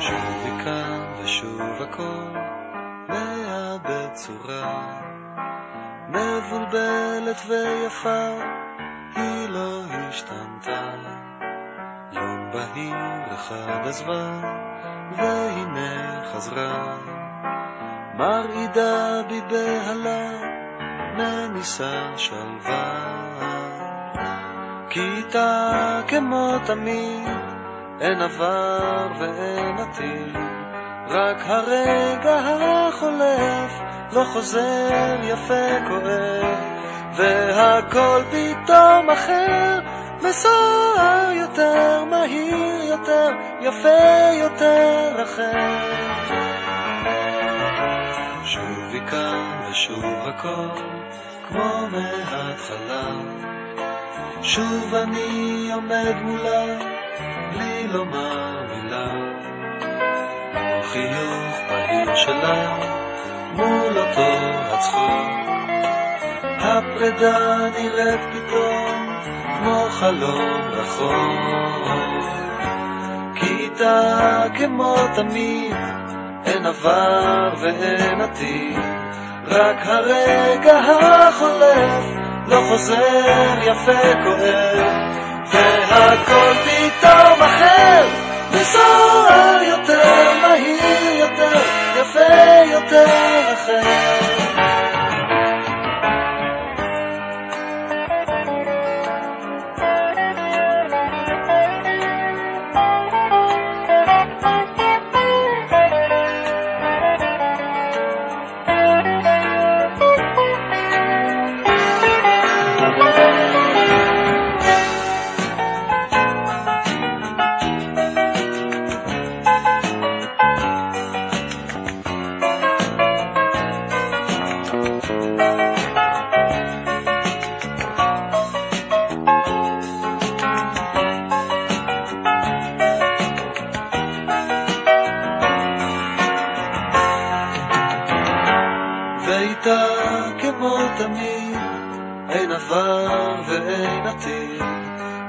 שוב מכאן ושוב הכל מאבד צורה. מבולבלת ויפה היא לא השתנתה. יום בהיר אחד עזבה והנה חזרה. מרעידה בי בהלה מניסה שלווה. כיתה כמו תמיד אין עבר ואין עתיד, רק הרגע החולף לא חוזר יפה כואב, והכל פתאום אחר, מסוער יותר, מהיר יותר, יפה יותר אחר. שוב מכאן ושוב הכל, כמו מההתחלה, שוב אני עומד מולה בלי לומר מילה. מול חיוך בהיר שלה, מול אותו הצחוק. הפרידה נראית פתאום כמו חלום רחוק. כיתה כמו תמיד, אין עבר ואין עתיד, רק הרגע החולף לא חוזר יפה כואב. והכל ואיתה כמו תמיד, אין עבר ואין עתיד,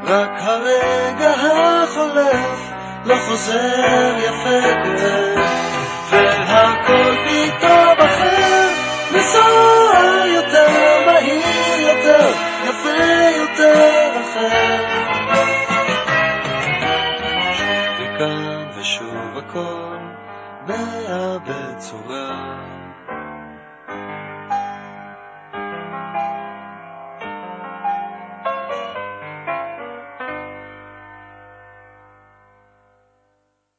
רק הרגע החולף לא חוזר יפה כואב, והכל פתאום אחר, מסוער יותר, מהיר יותר, יפה יותר אחר. שוב מכאן ושוב הכל מאבד צורה